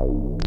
Bye.